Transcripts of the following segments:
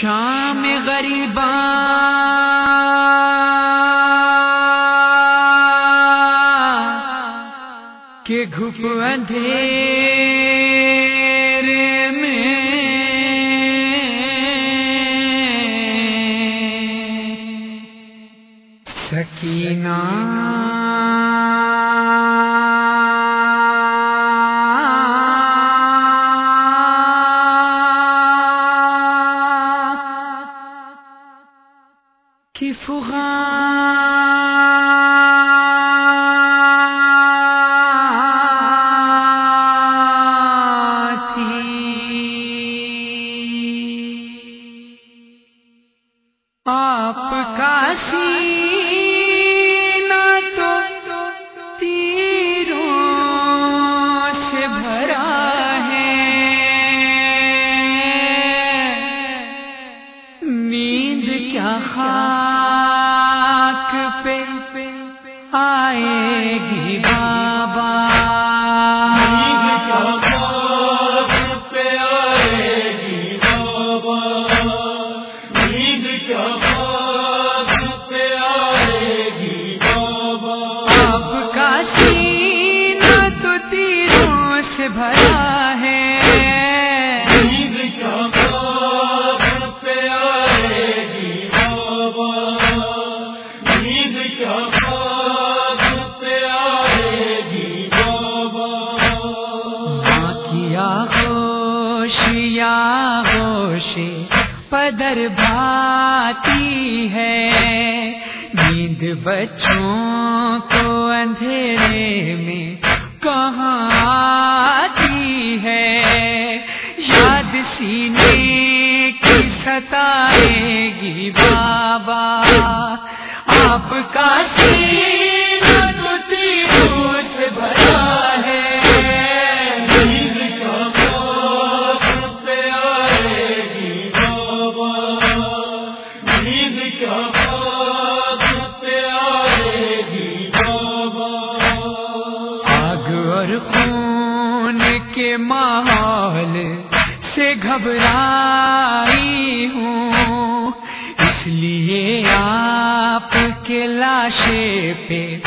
شام غریباں گی بابا۔ آپ کا سینہ تو تیروں سے بھرا پدر بھاتی ہے۔ نیند بچوں کو اندھیرے میں کہاں آتی ہے؟ یاد سینے کی ستائے گی بابا، آپ کا سینہ ماحول سے گھبرائی ہوں۔ اس لیے آپ کے لاشے پہ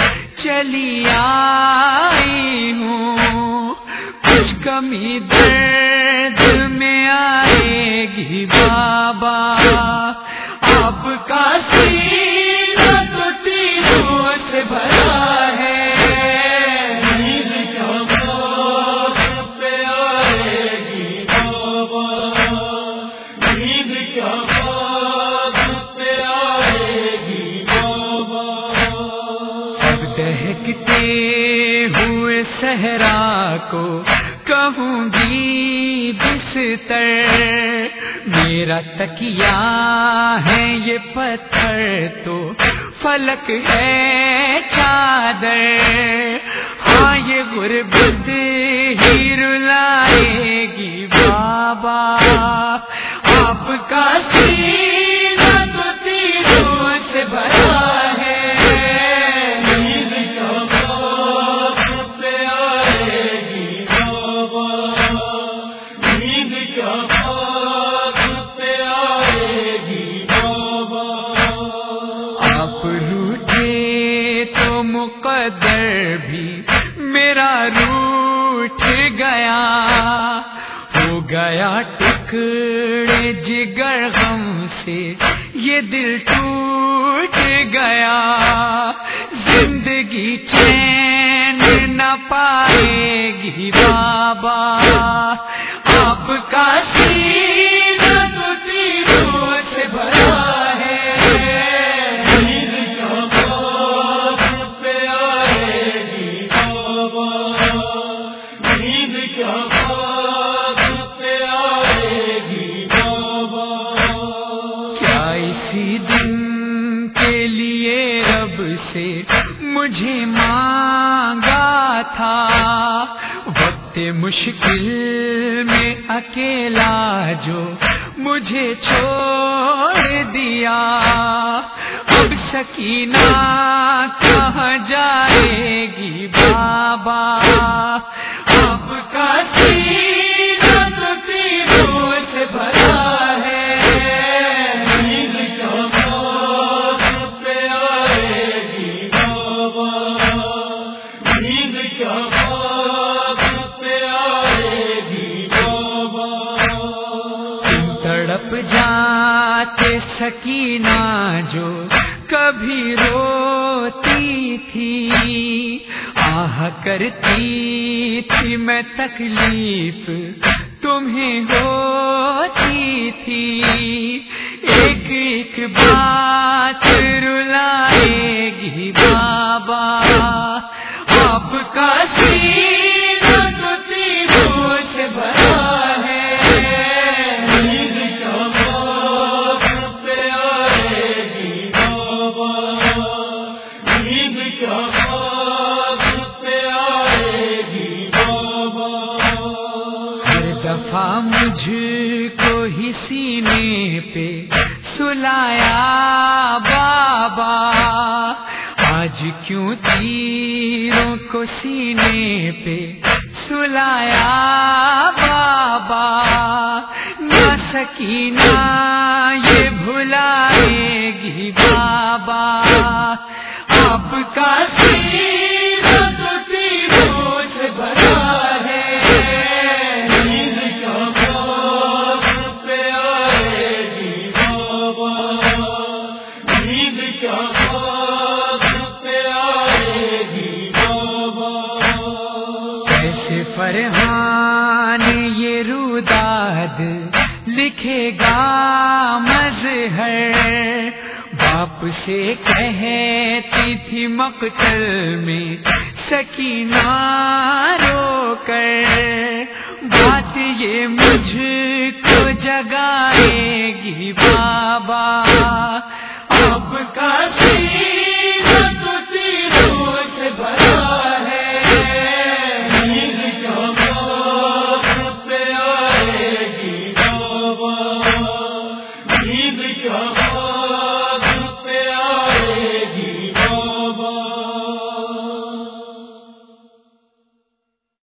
چلی آئی ہوں۔ کچھ کمی درد میں آئے گی بابا۔ کو کہوں گی بستر۔ میرا تکیا ہے یہ پتھر تو فلک ہے چادر۔ ہاں یہ غربت گیا ٹکڑے جگر غم سے یہ دل ٹوٹ گیا۔ زندگی چین نہ پائے مانگا تھا۔ وقت مشکل میں اکیلا جو مجھے چھوڑ دیا۔ اب سکینہ کہاں جائے؟ سکینہ جو کبھی روتی تھی، آہ کرتی تھی میں تکلیف تمہیں ہوتی تھی۔ ایک ایک بات سلایا بابا۔ آج کیوں تیروں کو سینے پہ سلایا بابا؟ نہ سکینہ یہ بھلائے گی بابا۔ آپ کا روداد لکھے گا مظہر۔ باپ سے کہتی تھی مقتل میں سکینہ رو کر۔ بات یہ مجھ کو جگائے گی بابا۔ اب کا